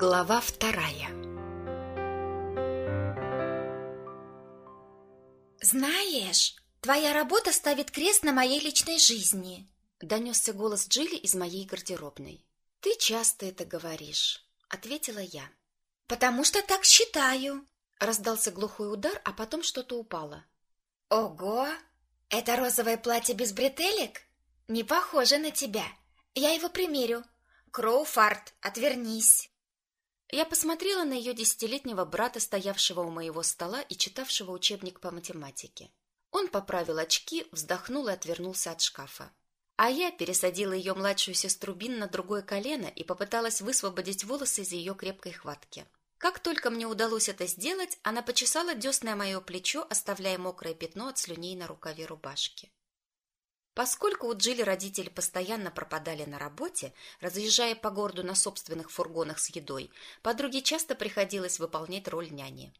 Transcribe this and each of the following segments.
Глава вторая «Знаешь, твоя работа ставит крест на моей личной жизни», — донесся голос Джилли из моей гардеробной. «Ты часто это говоришь», — ответила я. «Потому что так считаю», — раздался глухой удар, а потом что-то упало. «Ого! Это розовое платье без бретелек? Не похоже на тебя. Я его примерю. Кроуфард, отвернись!» Я посмотрела на ее десятилетнего брата, стоявшего у моего стола и читавшего учебник по математике. Он поправил очки, вздохнул и отвернулся от шкафа. А я пересадила ее младшую сестру Бин на другое колено и попыталась высвободить волосы из ее крепкой хватки. Как только мне удалось это сделать, она почесала десное мое плечо, оставляя мокрое пятно от слюней на рукаве рубашки. Поскольку у Джилли родители постоянно пропадали на работе, разъезжая по городу на собственных фургонах с едой, подруге часто приходилось выполнять роль няни.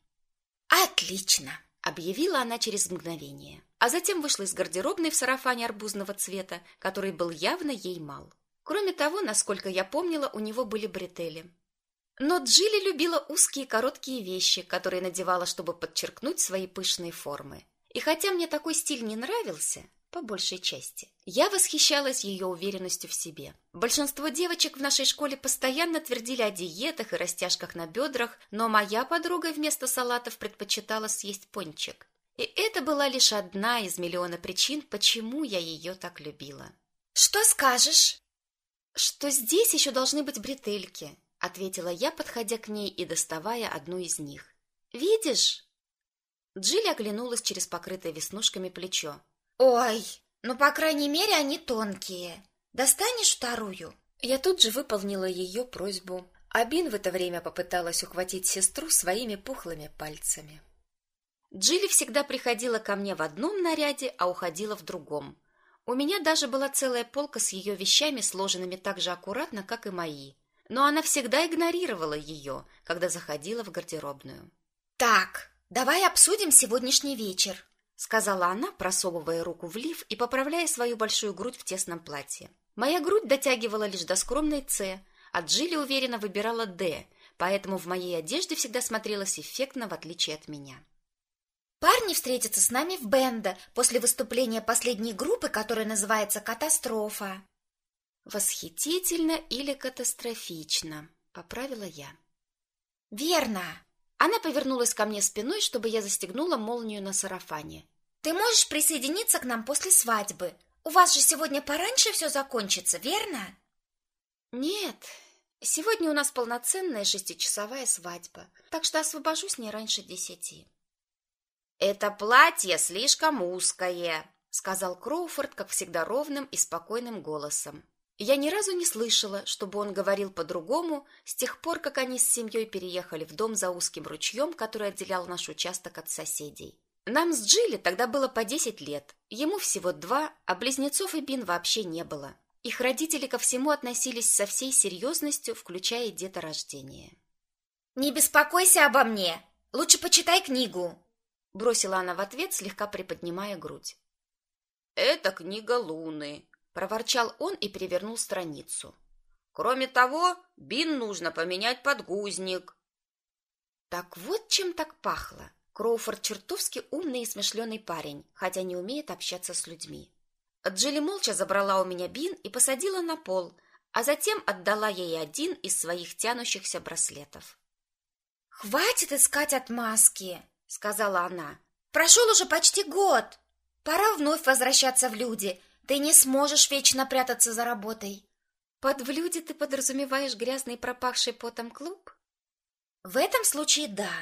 «Отлично!» — объявила она через мгновение, а затем вышла из гардеробной в сарафане арбузного цвета, который был явно ей мал. Кроме того, насколько я помнила, у него были бретели. Но Джилли любила узкие короткие вещи, которые надевала, чтобы подчеркнуть свои пышные формы. И хотя мне такой стиль не нравился, по большей части. Я восхищалась ее уверенностью в себе. Большинство девочек в нашей школе постоянно твердили о диетах и растяжках на бедрах, но моя подруга вместо салатов предпочитала съесть пончик. И это была лишь одна из миллиона причин, почему я ее так любила. «Что скажешь?» «Что здесь еще должны быть бретельки», — ответила я, подходя к ней и доставая одну из них. «Видишь?» Джилли оглянулась через покрытое веснушками плечо. «Ой, ну, по крайней мере, они тонкие. Достанешь вторую?» Я тут же выполнила ее просьбу. Абин в это время попыталась ухватить сестру своими пухлыми пальцами. Джилли всегда приходила ко мне в одном наряде, а уходила в другом. У меня даже была целая полка с ее вещами, сложенными так же аккуратно, как и мои. Но она всегда игнорировала ее, когда заходила в гардеробную. «Так, давай обсудим сегодняшний вечер», сказала она, просовывая руку в лиф и поправляя свою большую грудь в тесном платье. Моя грудь дотягивала лишь до скромной «С», а Джилли уверенно выбирала «Д», поэтому в моей одежде всегда смотрелась эффектно, в отличие от меня. Парни встретятся с нами в Бенда после выступления последней группы, которая называется «Катастрофа». «Восхитительно или катастрофично», — поправила я. «Верно!» Она повернулась ко мне спиной, чтобы я застегнула молнию на сарафане. «Ты можешь присоединиться к нам после свадьбы? У вас же сегодня пораньше все закончится, верно?» «Нет, сегодня у нас полноценная шестичасовая свадьба, так что освобожусь не раньше десяти». «Это платье слишком узкое», — сказал Кроуфорд, как всегда ровным и спокойным голосом. Я ни разу не слышала, чтобы он говорил по-другому с тех пор, как они с семьей переехали в дом за узким ручьем, который отделял наш участок от соседей. Нам с Джилли тогда было по десять лет, ему всего два, а близнецов и Бин вообще не было. Их родители ко всему относились со всей серьезностью, включая деторождение. «Не беспокойся обо мне! Лучше почитай книгу!» Бросила она в ответ, слегка приподнимая грудь. «Это книга Луны», проворчал он и перевернул страницу. Кроме того, Бин нужно поменять подгузник. Так вот чем так пахло. Кроуфорд чертовски умный и смышленый парень, хотя не умеет общаться с людьми. Джилли молча забрала у меня Бин и посадила на пол, а затем отдала ей один из своих тянущихся браслетов. «Хватит искать отмазки», — сказала она. «Прошел уже почти год. Пора вновь возвращаться в люди ты не сможешь вечно прятаться за работой. Под в ты подразумеваешь грязный пропахший потом клуб? В этом случае да.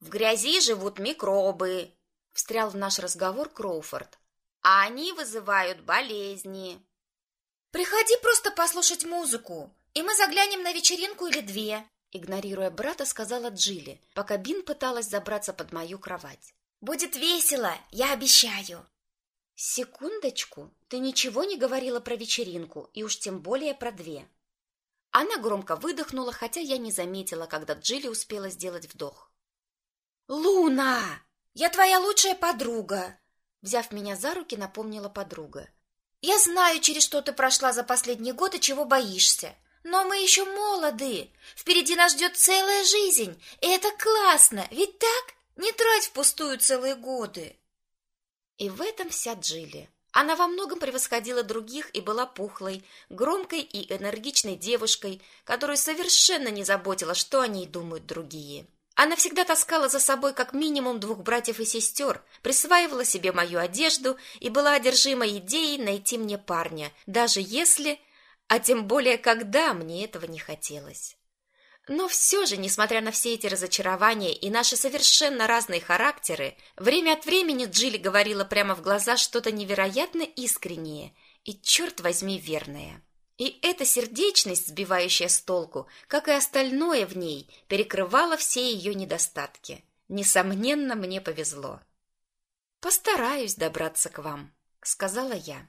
В грязи живут микробы, встрял в наш разговор Кроуфорд. А они вызывают болезни. Приходи просто послушать музыку, и мы заглянем на вечеринку или две. Игнорируя брата, сказала Джилли, пока Бин пыталась забраться под мою кровать. Будет весело, я обещаю. Секундочку, ты ничего не говорила про вечеринку, и уж тем более про две. Она громко выдохнула, хотя я не заметила, когда Джилли успела сделать вдох. Луна, я твоя лучшая подруга, взяв меня за руки, напомнила подруга. Я знаю, через что ты прошла за последний год и чего боишься. Но мы еще молоды. Впереди нас ждет целая жизнь. И это классно, ведь так? Не трать впустую целые годы. И в этом вся Джилли. Она во многом превосходила других и была пухлой, громкой и энергичной девушкой, которую совершенно не заботило, что о ней думают другие. Она всегда таскала за собой как минимум двух братьев и сестер, присваивала себе мою одежду и была одержима идеей найти мне парня, даже если, а тем более когда мне этого не хотелось. Но все же, несмотря на все эти разочарования и наши совершенно разные характеры, время от времени Джилли говорила прямо в глаза что-то невероятно искреннее и, черт возьми, верное. И эта сердечность, сбивающая с толку, как и остальное в ней, перекрывала все ее недостатки. Несомненно, мне повезло. «Постараюсь добраться к вам», — сказала я.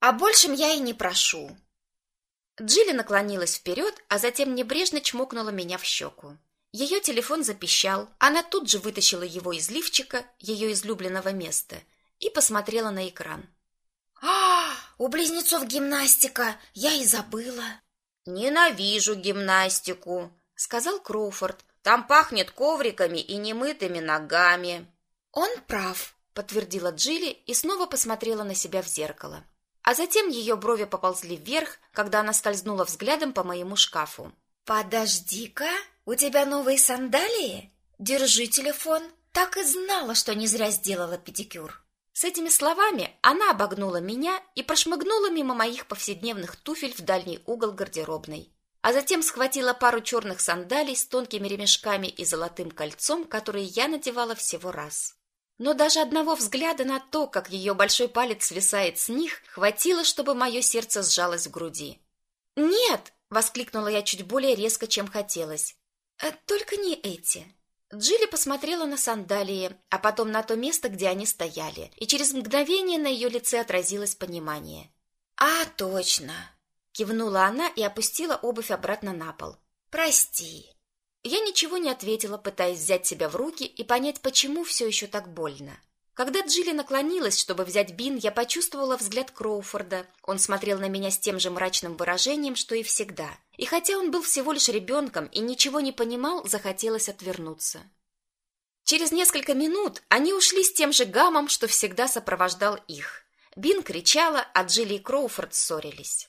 «А большим я и не прошу», Джилли наклонилась вперед, а затем небрежно чмокнула меня в щеку. Ее телефон запищал, она тут же вытащила его из лифчика, ее излюбленного места, и посмотрела на экран. «А, у близнецов гимнастика, я и забыла». «Ненавижу гимнастику», — сказал Кроуфорд. «Там пахнет ковриками и немытыми ногами». «Он прав», — подтвердила Джилли и снова посмотрела на себя в зеркало. А затем ее брови поползли вверх, когда она скользнула взглядом по моему шкафу. «Подожди-ка, у тебя новые сандалии? Держи телефон. Так и знала, что не зря сделала педикюр». С этими словами она обогнула меня и прошмыгнула мимо моих повседневных туфель в дальний угол гардеробной. А затем схватила пару черных сандалий с тонкими ремешками и золотым кольцом, которые я надевала всего раз. Но даже одного взгляда на то, как ее большой палец свисает с них, хватило, чтобы мое сердце сжалось в груди. «Нет!» — воскликнула я чуть более резко, чем хотелось. «Э, «Только не эти». Джилли посмотрела на сандалии, а потом на то место, где они стояли, и через мгновение на ее лице отразилось понимание. «А, точно!» — кивнула она и опустила обувь обратно на пол. «Прости!» Я ничего не ответила, пытаясь взять себя в руки и понять, почему все еще так больно. Когда Джилли наклонилась, чтобы взять бин, я почувствовала взгляд Кроуфорда. Он смотрел на меня с тем же мрачным выражением, что и всегда. И хотя он был всего лишь ребенком и ничего не понимал, захотелось отвернуться. Через несколько минут они ушли с тем же гамом, что всегда сопровождал их. Бин кричала, а Джилли и Кроуфорд ссорились.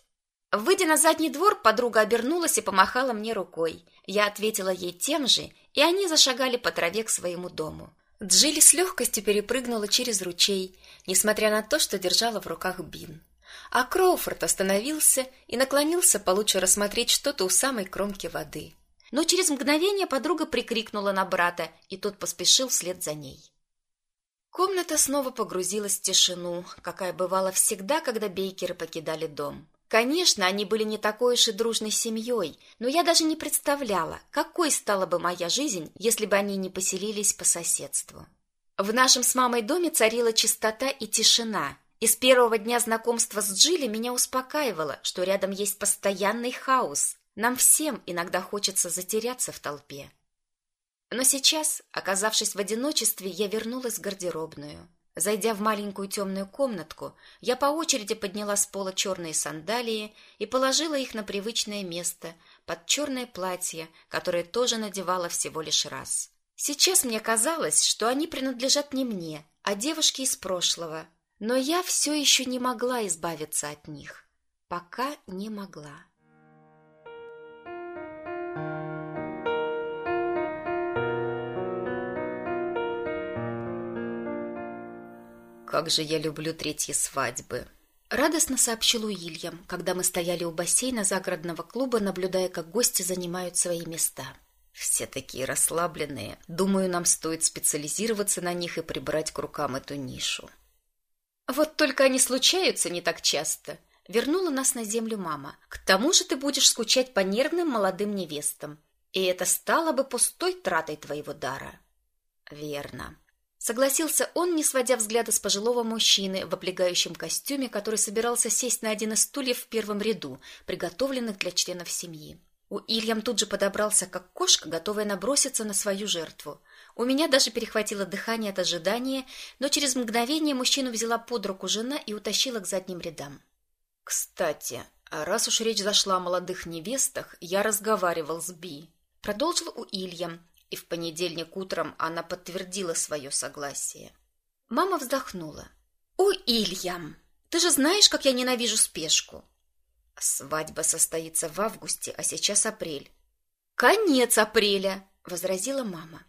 Выйдя на задний двор, подруга обернулась и помахала мне рукой. Я ответила ей тем же, и они зашагали по траве к своему дому. Джилли с легкостью перепрыгнула через ручей, несмотря на то, что держала в руках бин. А Кроуфорд остановился и наклонился получше рассмотреть что-то у самой кромки воды. Но через мгновение подруга прикрикнула на брата, и тот поспешил вслед за ней. Комната снова погрузилась в тишину, какая бывала всегда, когда бейкеры покидали дом. Конечно, они были не такой уж и дружной семьей, но я даже не представляла, какой стала бы моя жизнь, если бы они не поселились по соседству. В нашем с мамой доме царила чистота и тишина, и с первого дня знакомства с Джилли меня успокаивало, что рядом есть постоянный хаос. Нам всем иногда хочется затеряться в толпе. Но сейчас, оказавшись в одиночестве, я вернулась в гардеробную. Зайдя в маленькую темную комнатку, я по очереди подняла с пола черные сандалии и положила их на привычное место, под черное платье, которое тоже надевала всего лишь раз. Сейчас мне казалось, что они принадлежат не мне, а девушке из прошлого, но я все еще не могла избавиться от них. Пока не могла. Как же я люблю третьи свадьбы. Радостно сообщил Уильям, когда мы стояли у бассейна загородного клуба, наблюдая, как гости занимают свои места. Все такие расслабленные. Думаю, нам стоит специализироваться на них и прибрать к рукам эту нишу. Вот только они случаются не так часто. Вернула нас на землю мама. К тому же ты будешь скучать по нервным молодым невестам. И это стало бы пустой тратой твоего дара. Верно. Согласился он, не сводя взгляда с пожилого мужчины в облегающем костюме, который собирался сесть на один из стульев в первом ряду, приготовленных для членов семьи. У Ильям тут же подобрался, как кошка, готовая наброситься на свою жертву. У меня даже перехватило дыхание от ожидания, но через мгновение мужчину взяла под руку жена и утащила к задним рядам. «Кстати, А раз уж речь зашла о молодых невестах, я разговаривал с Би. Продолжил Уильям, и в понедельник утром она подтвердила свое согласие. Мама вздохнула. «Уильям, ты же знаешь, как я ненавижу спешку!» «Свадьба состоится в августе, а сейчас апрель». «Конец апреля!» — возразила мама.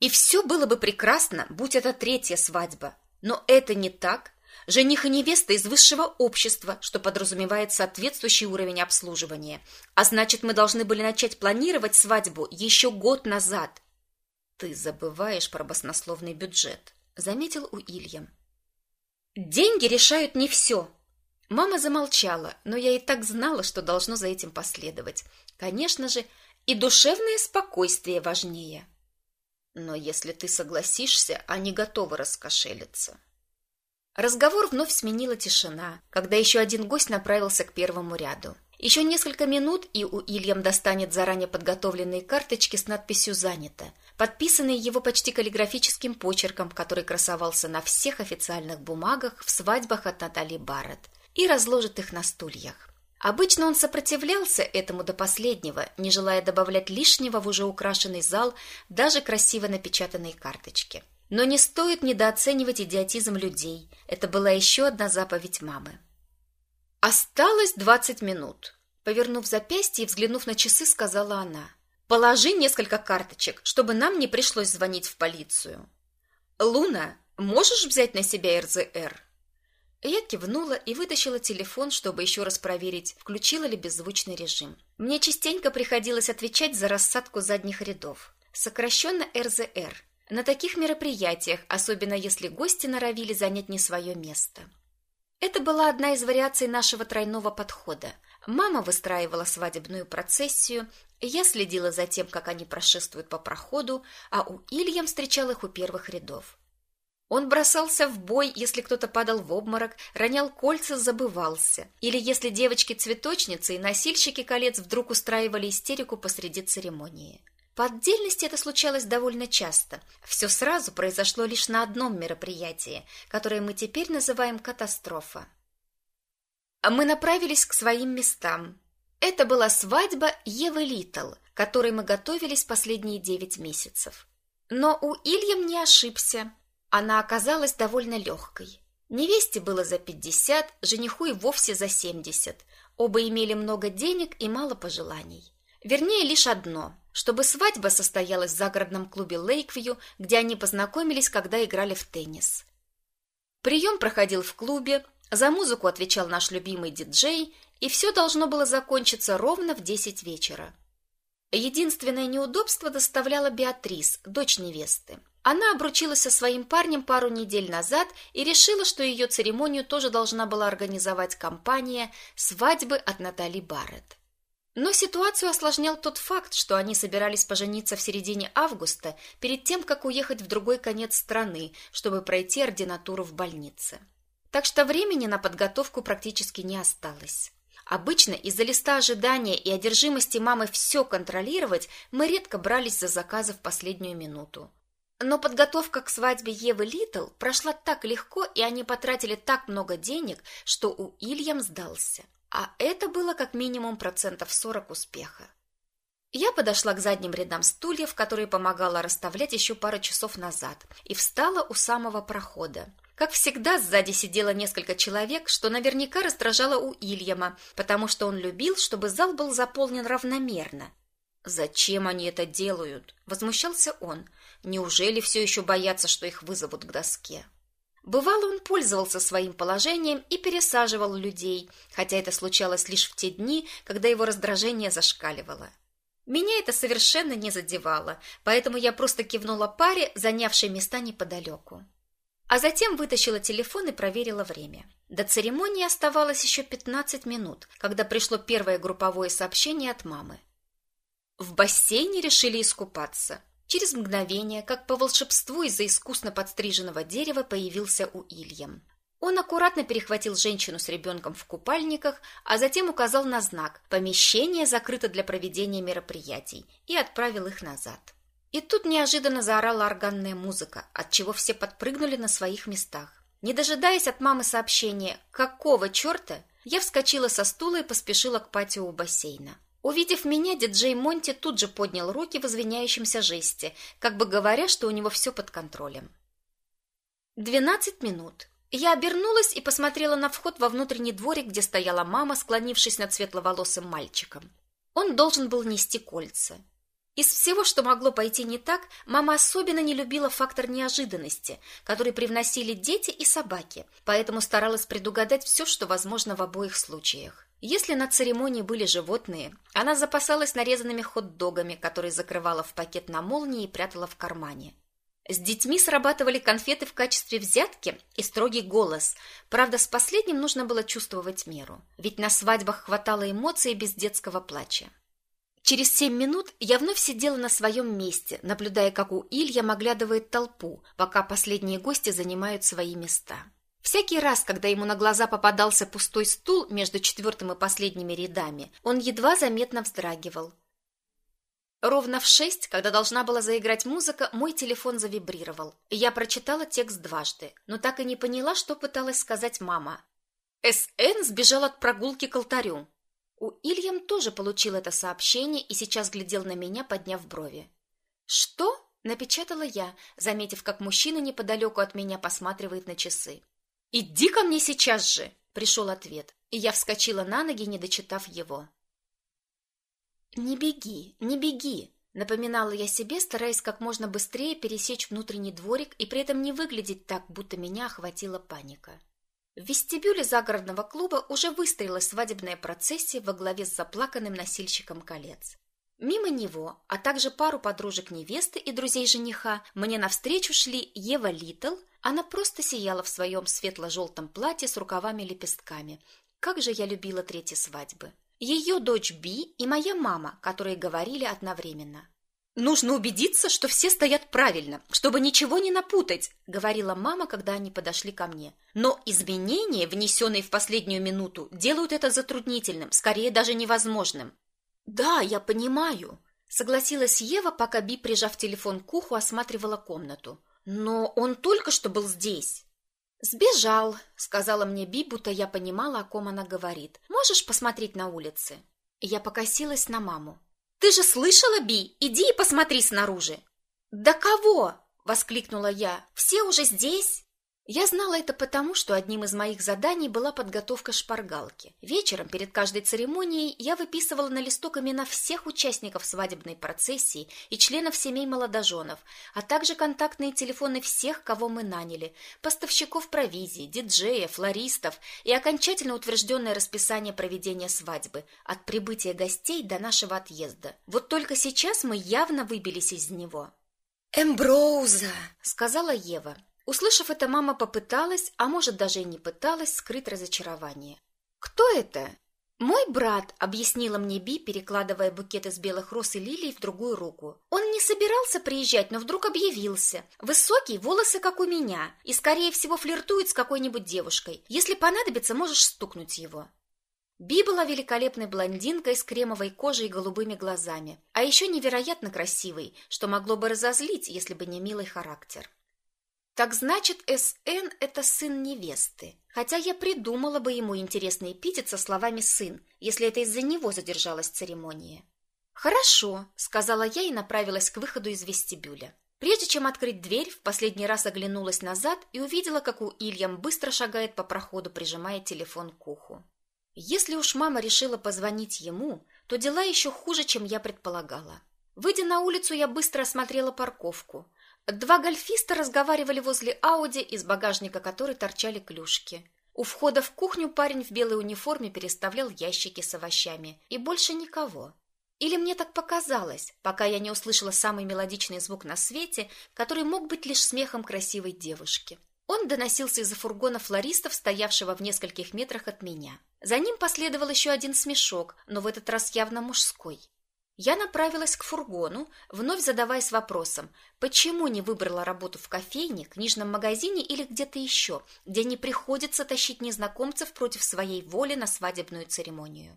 «И все было бы прекрасно, будь это третья свадьба. Но это не так. Жених и невеста из высшего общества, что подразумевает соответствующий уровень обслуживания. А значит, мы должны были начать планировать свадьбу еще год назад. Ты забываешь про баснословный бюджет, заметил Уильям. Деньги решают не все. Мама замолчала, но я и так знала, что должно за этим последовать. Конечно же, и душевное спокойствие важнее. Но если ты согласишься, они готовы раскошелиться. Разговор вновь сменила тишина, когда еще один гость направился к первому ряду. Еще несколько минут, и у Ильям достанет заранее подготовленные карточки с надписью «Занято», подписанные его почти каллиграфическим почерком, который красовался на всех официальных бумагах в свадьбах от Натальи Барретт, и разложит их на стульях. Обычно он сопротивлялся этому до последнего, не желая добавлять лишнего в уже украшенный зал даже красиво напечатанные карточки. Но не стоит недооценивать идиотизм людей. Это была еще одна заповедь мамы. «Осталось двадцать минут», — повернув запястье и взглянув на часы, сказала она. «Положи несколько карточек, чтобы нам не пришлось звонить в полицию». «Луна, можешь взять на себя РЗР?» Я кивнула и вытащила телефон, чтобы еще раз проверить, включила ли беззвучный режим. Мне частенько приходилось отвечать за рассадку задних рядов. Сокращенно РЗР на таких мероприятиях, особенно если гости норовили занять не свое место. Это была одна из вариаций нашего тройного подхода. Мама выстраивала свадебную процессию, я следила за тем, как они прошествуют по проходу, а у Ильям встречал их у первых рядов. Он бросался в бой, если кто-то падал в обморок, ронял кольца, забывался. Или если девочки-цветочницы и носильщики колец вдруг устраивали истерику посреди церемонии. По отдельности это случалось довольно часто. Все сразу произошло лишь на одном мероприятии, которое мы теперь называем катастрофа. Мы направились к своим местам. Это была свадьба Евы Литл, которой мы готовились последние девять месяцев. Но у Ильям не ошибся. Она оказалась довольно легкой. Невесте было за пятьдесят, жениху и вовсе за семьдесят. Оба имели много денег и мало пожеланий. Вернее, лишь одно чтобы свадьба состоялась в загородном клубе Лейквью, где они познакомились, когда играли в теннис. Прием проходил в клубе, за музыку отвечал наш любимый диджей, и все должно было закончиться ровно в десять вечера. Единственное неудобство доставляла Беатрис, дочь невесты. Она обручилась со своим парнем пару недель назад и решила, что ее церемонию тоже должна была организовать компания «Свадьбы от Натали Барретт». Но ситуацию осложнял тот факт, что они собирались пожениться в середине августа, перед тем, как уехать в другой конец страны, чтобы пройти ординатуру в больнице. Так что времени на подготовку практически не осталось. Обычно из-за листа ожидания и одержимости мамы все контролировать мы редко брались за заказы в последнюю минуту. Но подготовка к свадьбе Евы Литл прошла так легко, и они потратили так много денег, что у Ильям сдался а это было как минимум процентов 40 успеха. Я подошла к задним рядам стульев, которые помогала расставлять еще пару часов назад, и встала у самого прохода. Как всегда, сзади сидело несколько человек, что наверняка раздражало у Ильяма, потому что он любил, чтобы зал был заполнен равномерно. «Зачем они это делают?» – возмущался он. «Неужели все еще боятся, что их вызовут к доске?» Бывало, он пользовался своим положением и пересаживал людей, хотя это случалось лишь в те дни, когда его раздражение зашкаливало. Меня это совершенно не задевало, поэтому я просто кивнула паре, занявшей места неподалеку. А затем вытащила телефон и проверила время. До церемонии оставалось еще 15 минут, когда пришло первое групповое сообщение от мамы. В бассейне решили искупаться. Через мгновение, как по волшебству из-за искусно подстриженного дерева, появился у Ильям. Он аккуратно перехватил женщину с ребенком в купальниках, а затем указал на знак «Помещение закрыто для проведения мероприятий» и отправил их назад. И тут неожиданно заорала органная музыка, от чего все подпрыгнули на своих местах. Не дожидаясь от мамы сообщения «Какого черта?», я вскочила со стула и поспешила к патио у бассейна. Увидев меня, диджей Монти тут же поднял руки в извиняющемся жесте, как бы говоря, что у него все под контролем. Двенадцать минут. Я обернулась и посмотрела на вход во внутренний дворик, где стояла мама, склонившись над светловолосым мальчиком. Он должен был нести кольца. Из всего, что могло пойти не так, мама особенно не любила фактор неожиданности, который привносили дети и собаки, поэтому старалась предугадать все, что возможно в обоих случаях. Если на церемонии были животные, она запасалась нарезанными хот-догами, которые закрывала в пакет на молнии и прятала в кармане. С детьми срабатывали конфеты в качестве взятки и строгий голос. Правда, с последним нужно было чувствовать меру, ведь на свадьбах хватало эмоций без детского плача. Через семь минут я вновь сидела на своем месте, наблюдая, как у Илья оглядывает толпу, пока последние гости занимают свои места. Всякий раз, когда ему на глаза попадался пустой стул между четвертым и последними рядами, он едва заметно вздрагивал. Ровно в шесть, когда должна была заиграть музыка, мой телефон завибрировал. Я прочитала текст дважды, но так и не поняла, что пыталась сказать мама. «СН сбежал от прогулки к алтарю». У Ильям тоже получил это сообщение и сейчас глядел на меня, подняв брови. «Что?» – напечатала я, заметив, как мужчина неподалеку от меня посматривает на часы. «Иди ко мне сейчас же!» — пришел ответ, и я вскочила на ноги, не дочитав его. «Не беги, не беги!» — напоминала я себе, стараясь как можно быстрее пересечь внутренний дворик и при этом не выглядеть так, будто меня охватила паника. В вестибюле загородного клуба уже выстроилась свадебная процессия во главе с заплаканным носильщиком колец. Мимо него, а также пару подружек невесты и друзей жениха, мне навстречу шли Ева Литл — она просто сияла в своем светло-желтом платье с рукавами-лепестками. Как же я любила третьи свадьбы. Ее дочь Би и моя мама, которые говорили одновременно. «Нужно убедиться, что все стоят правильно, чтобы ничего не напутать», — говорила мама, когда они подошли ко мне. «Но изменения, внесенные в последнюю минуту, делают это затруднительным, скорее даже невозможным». «Да, я понимаю», — согласилась Ева, пока Би, прижав телефон к уху, осматривала комнату. Но он только что был здесь. Сбежал, сказала мне Би, будто я понимала, о ком она говорит. Можешь посмотреть на улице? Я покосилась на маму. Ты же слышала, Би? Иди и посмотри снаружи. Да кого? воскликнула я. Все уже здесь? Я знала это потому, что одним из моих заданий была подготовка шпаргалки. Вечером перед каждой церемонией я выписывала на листок имена всех участников свадебной процессии и членов семей молодоженов, а также контактные телефоны всех, кого мы наняли, поставщиков провизии, диджеев, флористов и окончательно утвержденное расписание проведения свадьбы от прибытия гостей до нашего отъезда. Вот только сейчас мы явно выбились из него. «Эмброуза!» — сказала Ева. Услышав это, мама попыталась, а может даже и не пыталась, скрыть разочарование. «Кто это?» «Мой брат», — объяснила мне Би, перекладывая букет из белых роз и лилий в другую руку. «Он не собирался приезжать, но вдруг объявился. Высокий, волосы как у меня, и, скорее всего, флиртует с какой-нибудь девушкой. Если понадобится, можешь стукнуть его». Би была великолепной блондинкой с кремовой кожей и голубыми глазами, а еще невероятно красивой, что могло бы разозлить, если бы не милый характер. Так значит, СН – это сын невесты. Хотя я придумала бы ему интересный эпитет со словами «сын», если это из-за него задержалась церемония. «Хорошо», – сказала я и направилась к выходу из вестибюля. Прежде чем открыть дверь, в последний раз оглянулась назад и увидела, как у Ильям быстро шагает по проходу, прижимая телефон к уху. Если уж мама решила позвонить ему, то дела еще хуже, чем я предполагала. Выйдя на улицу, я быстро осмотрела парковку – Два гольфиста разговаривали возле Ауди, из багажника которой торчали клюшки. У входа в кухню парень в белой униформе переставлял ящики с овощами. И больше никого. Или мне так показалось, пока я не услышала самый мелодичный звук на свете, который мог быть лишь смехом красивой девушки. Он доносился из-за фургона флористов, стоявшего в нескольких метрах от меня. За ним последовал еще один смешок, но в этот раз явно мужской. Я направилась к фургону, вновь задаваясь вопросом, почему не выбрала работу в кофейне, книжном магазине или где-то еще, где не приходится тащить незнакомцев против своей воли на свадебную церемонию.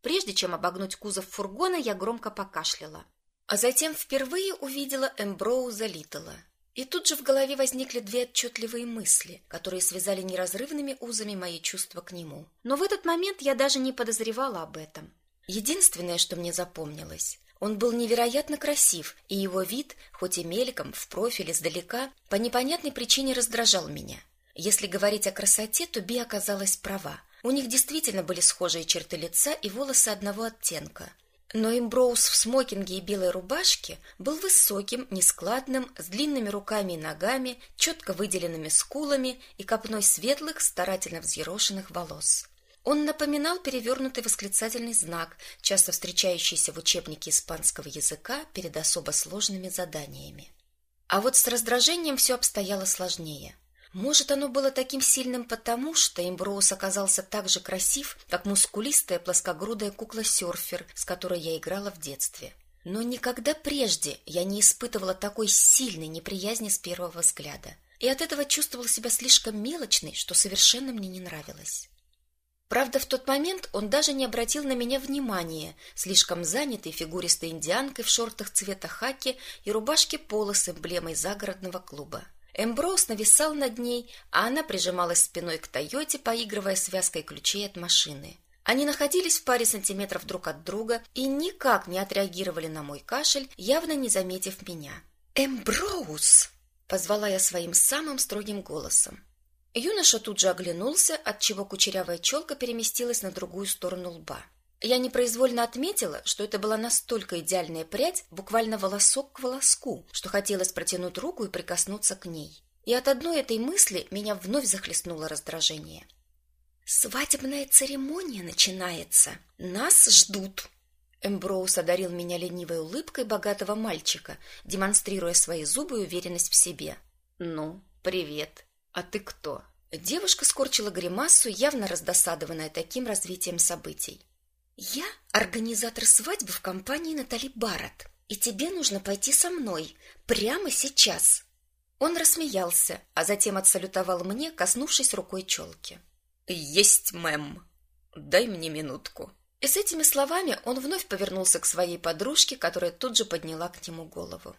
Прежде чем обогнуть кузов фургона, я громко покашляла. А затем впервые увидела Эмброуза Литтла. И тут же в голове возникли две отчетливые мысли, которые связали неразрывными узами мои чувства к нему. Но в этот момент я даже не подозревала об этом. Единственное, что мне запомнилось, он был невероятно красив, и его вид, хоть и мельком, в профиль издалека, по непонятной причине раздражал меня. Если говорить о красоте, то Би оказалась права. У них действительно были схожие черты лица и волосы одного оттенка. Но Имброуз в смокинге и белой рубашке был высоким, нескладным, с длинными руками и ногами, четко выделенными скулами и копной светлых, старательно взъерошенных волос. Он напоминал перевернутый восклицательный знак, часто встречающийся в учебнике испанского языка перед особо сложными заданиями. А вот с раздражением все обстояло сложнее. Может, оно было таким сильным потому, что Эмброуз оказался так же красив, как мускулистая плоскогрудая кукла-серфер, с которой я играла в детстве. Но никогда прежде я не испытывала такой сильной неприязни с первого взгляда. И от этого чувствовала себя слишком мелочной, что совершенно мне не нравилось. Правда, в тот момент он даже не обратил на меня внимания, слишком занятый фигуристой индианкой в шортах цвета хаки и рубашке поло с эмблемой загородного клуба. Эмброуз нависал над ней, а она прижималась спиной к Тойоте, поигрывая связкой ключей от машины. Они находились в паре сантиметров друг от друга и никак не отреагировали на мой кашель, явно не заметив меня. «Эмброуз!» — позвала я своим самым строгим голосом. Юноша тут же оглянулся, отчего кучерявая челка переместилась на другую сторону лба. Я непроизвольно отметила, что это была настолько идеальная прядь, буквально волосок к волоску, что хотелось протянуть руку и прикоснуться к ней. И от одной этой мысли меня вновь захлестнуло раздражение. «Свадебная церемония начинается. Нас ждут!» Эмброуз одарил меня ленивой улыбкой богатого мальчика, демонстрируя свои зубы и уверенность в себе. «Ну, привет. А ты кто?» Девушка скорчила гримасу, явно раздосадованная таким развитием событий. «Я организатор свадьбы в компании Натали Барретт, и тебе нужно пойти со мной прямо сейчас». Он рассмеялся, а затем отсалютовал мне, коснувшись рукой челки. «Есть, мэм. Дай мне минутку». И с этими словами он вновь повернулся к своей подружке, которая тут же подняла к нему голову.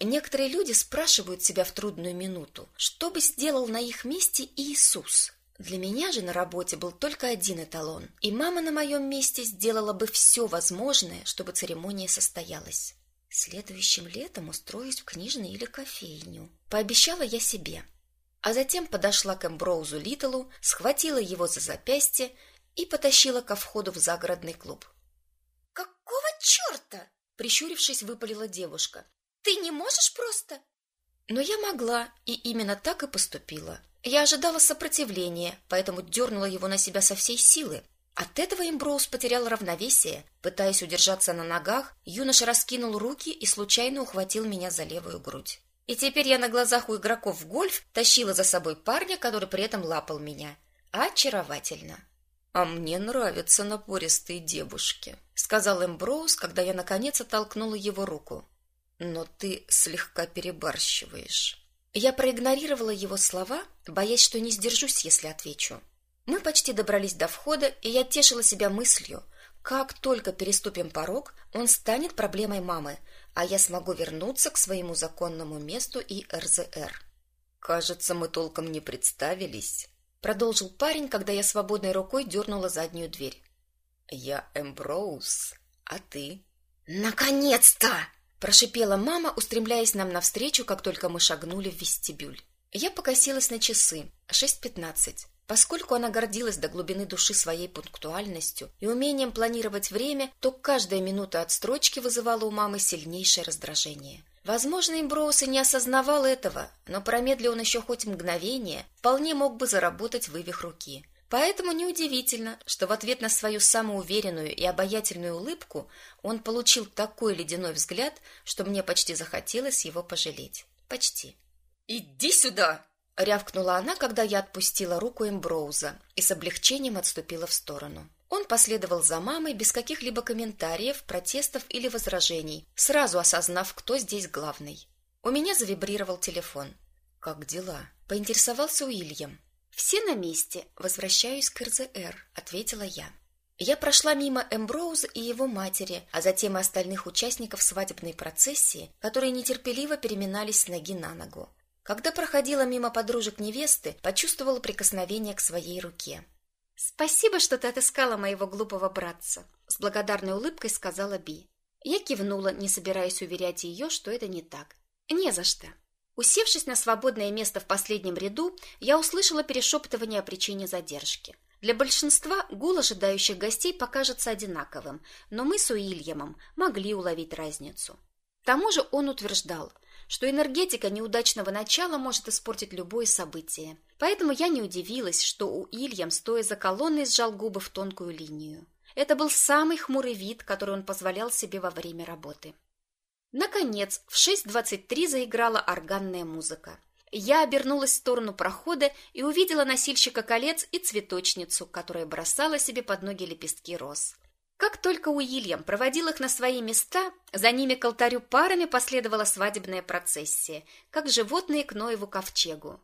Некоторые люди спрашивают себя в трудную минуту, что бы сделал на их месте Иисус. Для меня же на работе был только один эталон, и мама на моем месте сделала бы все возможное, чтобы церемония состоялась. Следующим летом устроюсь в книжный или кофейню. Пообещала я себе. А затем подошла к Эмброузу Литлу, схватила его за запястье и потащила ко входу в загородный клуб. «Какого черта?» — прищурившись, выпалила девушка. «Ты не можешь просто?» Но я могла, и именно так и поступила. Я ожидала сопротивления, поэтому дернула его на себя со всей силы. От этого Имброуз потерял равновесие. Пытаясь удержаться на ногах, юноша раскинул руки и случайно ухватил меня за левую грудь. И теперь я на глазах у игроков в гольф тащила за собой парня, который при этом лапал меня. Очаровательно. «А мне нравятся напористые девушки», — сказал Эмброуз, когда я наконец оттолкнула его руку. «Но ты слегка перебарщиваешь». Я проигнорировала его слова, боясь, что не сдержусь, если отвечу. Мы почти добрались до входа, и я тешила себя мыслью, как только переступим порог, он станет проблемой мамы, а я смогу вернуться к своему законному месту и РЗР. «Кажется, мы толком не представились», — продолжил парень, когда я свободной рукой дернула заднюю дверь. «Я Эмброуз, а ты?» «Наконец-то!» Прошипела мама, устремляясь нам навстречу, как только мы шагнули в вестибюль. Я покосилась на часы. Шесть пятнадцать. Поскольку она гордилась до глубины души своей пунктуальностью и умением планировать время, то каждая минута отстрочки вызывала у мамы сильнейшее раздражение. Возможно, Имброуз и не осознавал этого, но промедлил он еще хоть мгновение, вполне мог бы заработать вывих руки. Поэтому неудивительно, что в ответ на свою самоуверенную и обаятельную улыбку он получил такой ледяной взгляд, что мне почти захотелось его пожалеть. Почти. «Иди сюда!» — рявкнула она, когда я отпустила руку Эмброуза и с облегчением отступила в сторону. Он последовал за мамой без каких-либо комментариев, протестов или возражений, сразу осознав, кто здесь главный. У меня завибрировал телефон. «Как дела?» — поинтересовался Уильям. «Все на месте. Возвращаюсь к РЗР», — ответила я. Я прошла мимо Эмброуза и его матери, а затем и остальных участников свадебной процессии, которые нетерпеливо переминались с ноги на ногу. Когда проходила мимо подружек невесты, почувствовала прикосновение к своей руке. «Спасибо, что ты отыскала моего глупого братца», — с благодарной улыбкой сказала Би. Я кивнула, не собираясь уверять ее, что это не так. «Не за что». Усевшись на свободное место в последнем ряду, я услышала перешептывание о причине задержки. Для большинства гул ожидающих гостей покажется одинаковым, но мы с Уильямом могли уловить разницу. К тому же он утверждал, что энергетика неудачного начала может испортить любое событие. Поэтому я не удивилась, что Уильям, стоя за колонной, сжал губы в тонкую линию. Это был самый хмурый вид, который он позволял себе во время работы. Наконец, в 6.23 заиграла органная музыка. Я обернулась в сторону прохода и увидела носильщика колец и цветочницу, которая бросала себе под ноги лепестки роз. Как только Уильям проводил их на свои места, за ними к алтарю парами последовала свадебная процессия, как животные к Ноеву ковчегу.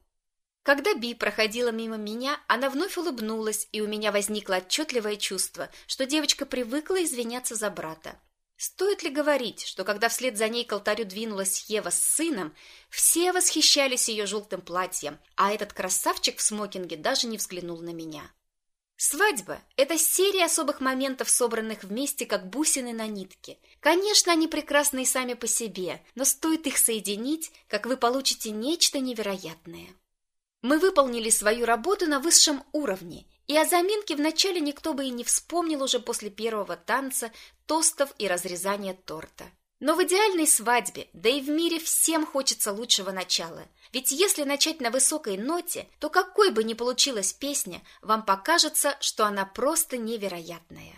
Когда Би проходила мимо меня, она вновь улыбнулась, и у меня возникло отчетливое чувство, что девочка привыкла извиняться за брата. Стоит ли говорить, что когда вслед за ней к алтарю двинулась Ева с сыном, все восхищались ее желтым платьем, а этот красавчик в смокинге даже не взглянул на меня. Свадьба – это серия особых моментов, собранных вместе, как бусины на нитке. Конечно, они прекрасны и сами по себе, но стоит их соединить, как вы получите нечто невероятное. Мы выполнили свою работу на высшем уровне, и о заминке вначале никто бы и не вспомнил уже после первого танца, тостов и разрезания торта. Но в идеальной свадьбе, да и в мире всем хочется лучшего начала. Ведь если начать на высокой ноте, то какой бы ни получилась песня, вам покажется, что она просто невероятная.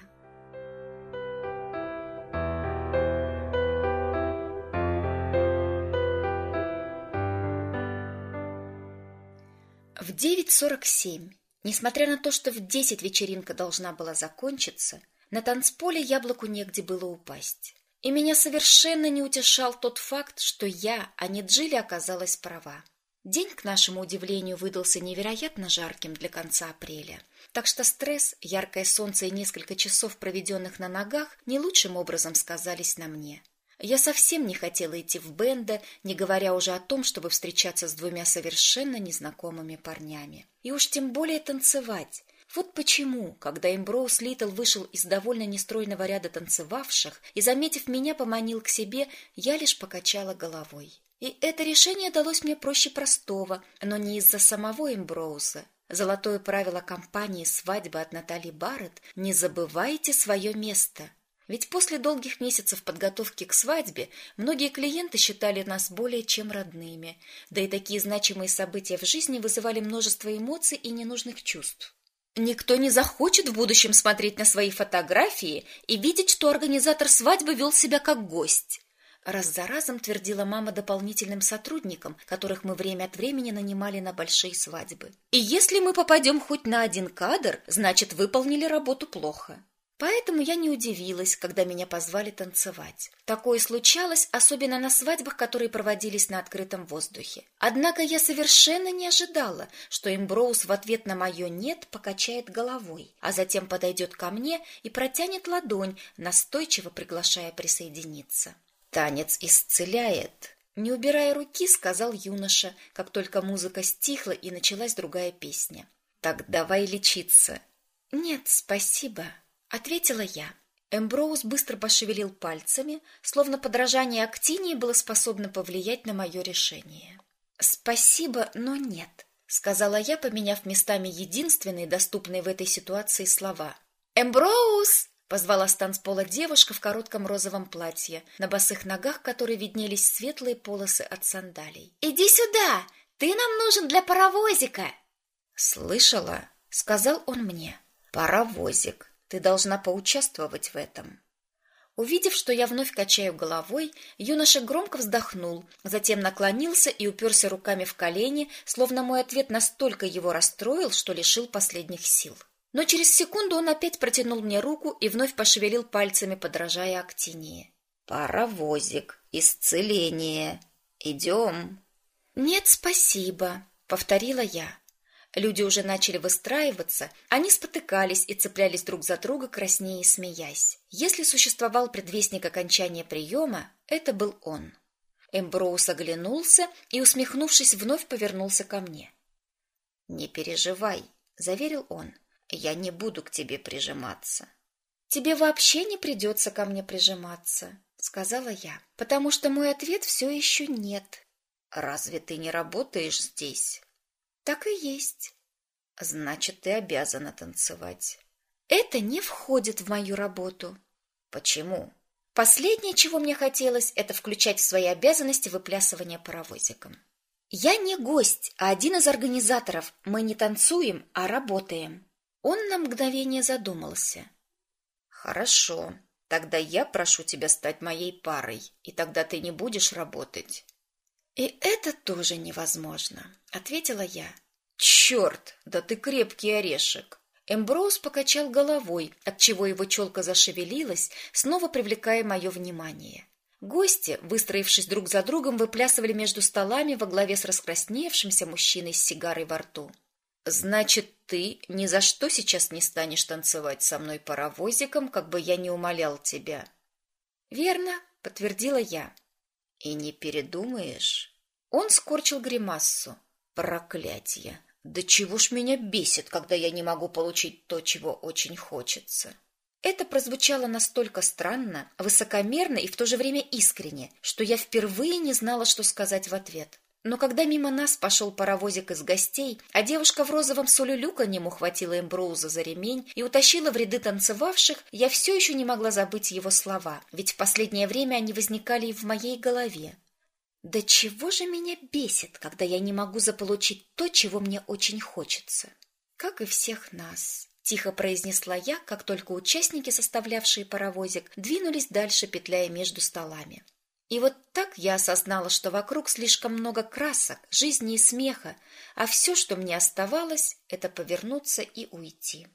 В 9.47, несмотря на то, что в 10 вечеринка должна была закончиться, на танцполе яблоку негде было упасть. И меня совершенно не утешал тот факт, что я, а не Джилли, оказалась права. День, к нашему удивлению, выдался невероятно жарким для конца апреля. Так что стресс, яркое солнце и несколько часов, проведенных на ногах, не лучшим образом сказались на мне. Я совсем не хотела идти в бенда, не говоря уже о том, чтобы встречаться с двумя совершенно незнакомыми парнями. И уж тем более танцевать. Вот почему, когда Эмброуз Литл вышел из довольно нестройного ряда танцевавших и, заметив меня, поманил к себе, я лишь покачала головой. И это решение далось мне проще простого, но не из-за самого Эмброуза. Золотое правило компании «Свадьба» от Натальи Барретт «Не забывайте свое место». Ведь после долгих месяцев подготовки к свадьбе многие клиенты считали нас более чем родными, да и такие значимые события в жизни вызывали множество эмоций и ненужных чувств. Никто не захочет в будущем смотреть на свои фотографии и видеть, что организатор свадьбы вел себя как гость. Раз за разом твердила мама дополнительным сотрудникам, которых мы время от времени нанимали на большие свадьбы. И если мы попадем хоть на один кадр, значит, выполнили работу плохо. Поэтому я не удивилась, когда меня позвали танцевать. Такое случалось, особенно на свадьбах, которые проводились на открытом воздухе. Однако я совершенно не ожидала, что Эмброуз в ответ на мое «нет» покачает головой, а затем подойдет ко мне и протянет ладонь, настойчиво приглашая присоединиться. «Танец исцеляет», не убирая руки, сказал юноша, как только музыка стихла и началась другая песня. «Так давай лечиться». «Нет, спасибо», Ответила я. Эмброуз быстро пошевелил пальцами, словно подражание Актинии было способно повлиять на мое решение. «Спасибо, но нет», — сказала я, поменяв местами единственные доступные в этой ситуации слова. «Эмброуз!» — позвала с танцпола девушка в коротком розовом платье, на босых ногах которой виднелись светлые полосы от сандалий. «Иди сюда! Ты нам нужен для паровозика!» «Слышала?» — сказал он мне. «Паровозик. Ты должна поучаствовать в этом. Увидев, что я вновь качаю головой, юноша громко вздохнул, затем наклонился и уперся руками в колени, словно мой ответ настолько его расстроил, что лишил последних сил. Но через секунду он опять протянул мне руку и вновь пошевелил пальцами, подражая Актинии. «Паровозик, исцеление. Идем». «Нет, спасибо», — повторила я. Люди уже начали выстраиваться, они спотыкались и цеплялись друг за друга, краснея и смеясь. Если существовал предвестник окончания приема, это был он. Эмброуз оглянулся и, усмехнувшись, вновь повернулся ко мне. «Не переживай», — заверил он, — «я не буду к тебе прижиматься». «Тебе вообще не придется ко мне прижиматься», — сказала я, «потому что мой ответ все еще нет». «Разве ты не работаешь здесь?» «Так и есть». «Значит, ты обязана танцевать». «Это не входит в мою работу». «Почему?» Последнее, чего мне хотелось, это включать в свои обязанности выплясывание паровозиком. Я не гость, а один из организаторов. Мы не танцуем, а работаем. Он на мгновение задумался. Хорошо, тогда я прошу тебя стать моей парой, и тогда ты не будешь работать. И это тоже невозможно, ответила я. Черт, да ты крепкий орешек. Эмброуз покачал головой, отчего его челка зашевелилась, снова привлекая мое внимание. Гости, выстроившись друг за другом, выплясывали между столами во главе с раскрасневшимся мужчиной с сигарой во рту. «Значит, ты ни за что сейчас не станешь танцевать со мной паровозиком, как бы я не умолял тебя?» «Верно», — подтвердила я. «И не передумаешь?» Он скорчил гримассу. «Проклятье! Да чего ж меня бесит, когда я не могу получить то, чего очень хочется. Это прозвучало настолько странно, высокомерно и в то же время искренне, что я впервые не знала, что сказать в ответ. Но когда мимо нас пошел паровозик из гостей, а девушка в розовом солюлюканьем ухватила Эмброуза за ремень и утащила в ряды танцевавших, я все еще не могла забыть его слова, ведь в последнее время они возникали и в моей голове. Да чего же меня бесит, когда я не могу заполучить то, чего мне очень хочется? Как и всех нас, тихо произнесла я, как только участники, составлявшие паровозик, двинулись дальше, петляя между столами. И вот так я осознала, что вокруг слишком много красок, жизни и смеха, а все, что мне оставалось, это повернуться и уйти.